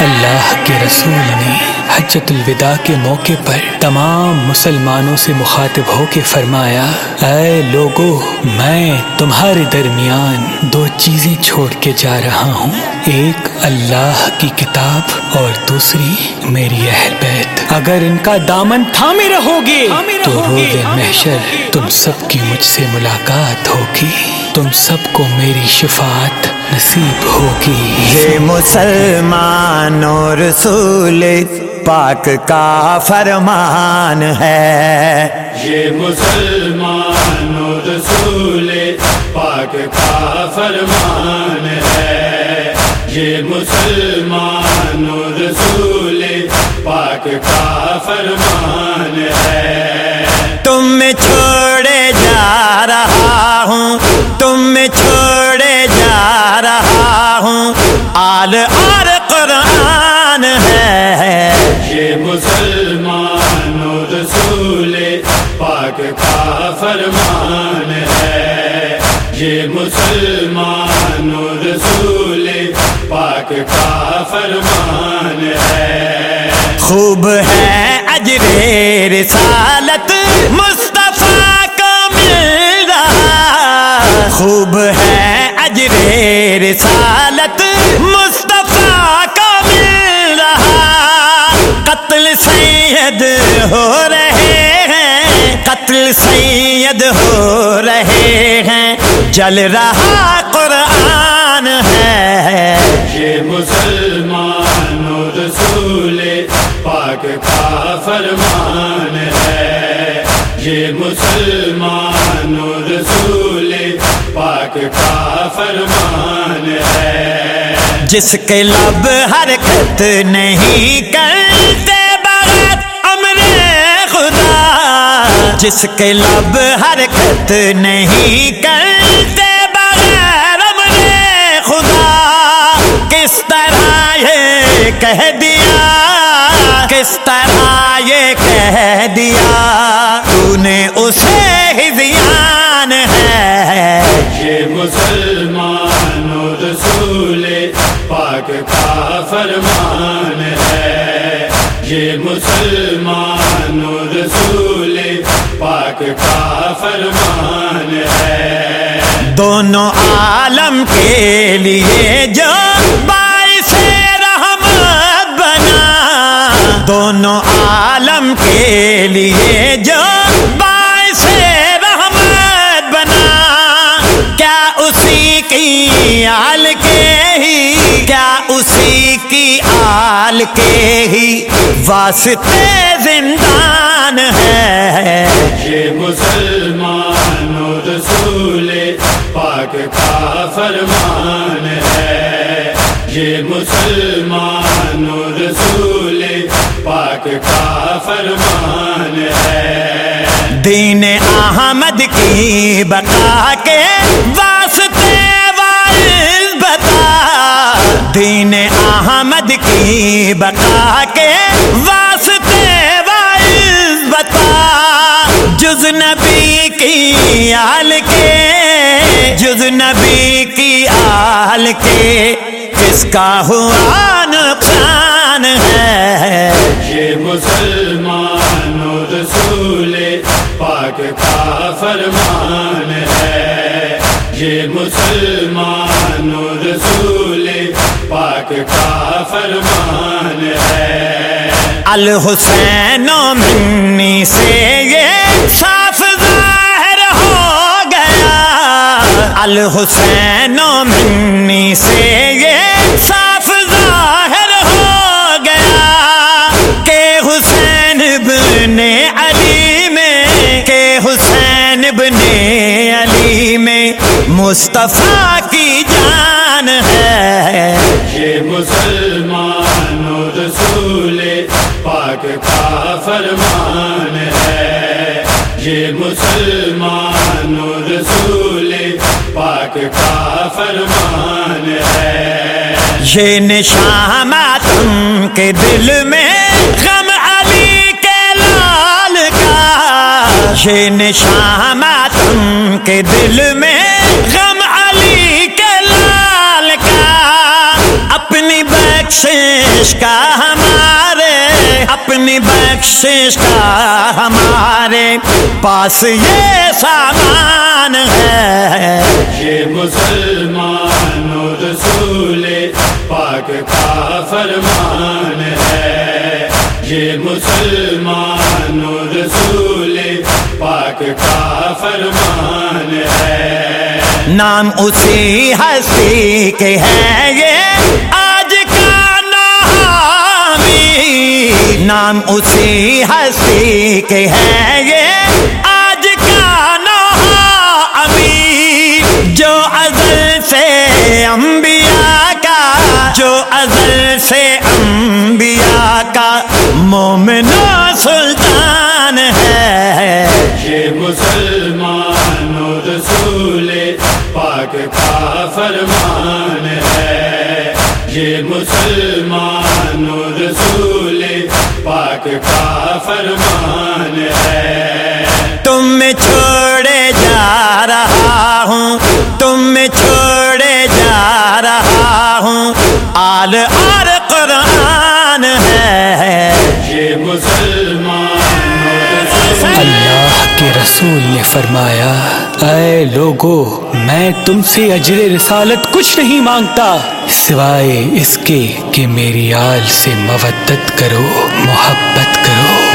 اللہ کے رسول نے حجت الوداع کے موقع پر تمام مسلمانوں سے مخاطب ہو کے فرمایا اے لوگو میں تمہارے درمیان دو چیزیں چھوڑ کے جا رہا ہوں۔ ایک اللہ کی کتاب اور دوسری میری اہل بیت۔ اگر ان کا دامن تھامے رہو گے تو روز محشر تم سب کی مجھ سے ملاقات ہوگی۔ تم سب کو میری شفاعت نصیب ہوگی۔ یہ مسلمان اور رسول پاک کا فرمان ہے۔ یہ مسلمان و رسول، پاک کا فرمان ہے۔ یہ مسلمان و رسول، پاک کا فرمان ہے۔ تم میں چھوڑے جا رہا ہوں، تم میں چھوڑے جا رہا ہوں۔ آل اور قرآن کا فرمان ہے خوب ہے اجر رسالت مصطفیٰ کو مل رہا خوب ہے اجر رسالت مصطفیٰ کو مل رہا قتل سید ہو رہے ہیں، قتل سید ہو رہے ہیں۔ جل رہا قرآن ہے جس کے لب حرکت نہیں کرتے بغیر امر خدا۔ جس کے لب حرکت نہیں کرتے بغیر امر خدا۔ کس طرح یہ کہہ دیا؟ کس طرح یہ کہہ دیا؟ تو نے اسے ہی دھیان ہے۔ یہ یہ مسلمان و رسول پاک کا فرمان ہے۔ دونوں عالم کے لیے جو باعث رحمت بنا۔ دونوں عالم کے لیے جو باعث رحمت بنا۔ کیا اسی کی آل کے ہی، کیا اسی کی آل کے ہی واسطے زندان ہے۔ یہ مسلمان رسول پاک کا فرمان ہے۔ یہ مسلمان رسول پاک کا فرمان ہے۔ دین احمد کی بقا کے کی بقا کے واسطے وارث بتا۔ جز نبی کی آل کے، جز نبی کی آل کے۔ کس کا ہوا نقصان ہے؟ یہ مسلمان رسول پاک کا فرمان ہے۔ یہ مسلمان رسول پاک کا فرمان ہے۔ الحسین منی سے یہ صاف ظاہر ہو گیا۔ الحسین منی سے یہ صاف ظاہر ہو گیا۔ کہ حسین بن علی میں، کہ حسین بن علی میں مصطفیٰ کی جان ہے۔ مسلمان و رسول پاک کا فرمان ہے۔ یہ مسلمان و رسول پاک کا فرمان ہے۔ یہ نشان تم کے دل میں غم علی کے لال کا۔ یہ نشان تم کے دل میں غم علی بخشش کا ہمارے اپنی بخشش کا ہمارے پاس یہ سامان ہے۔ یہ مسلمان و رسول پاک کا فرمان ہے۔ یہ مسلمان و رسول پاک کا فرمان ہے۔ نام اسی ہستی کے ہے یہ۔ نام اسی ہستی کے ہے یہ آج کا نامی جو ازل سے انبیاء کا، جو ازل سے انبیاء کا مومن سلطان ہے۔ یہ مسلمان رسول پاک کا فرمان کا فرمان ہے تم چھوڑے جا رہا ہوں تم چھوڑے جا رہا ہوں۔ آل اور قرآن ہے رسول نے فرمایا، اے لوگو، میں تم سے اجر رسالت کچھ نہیں مانگتا، سوائے اس کے کہ میری آل سے مودت کرو، محبت کرو۔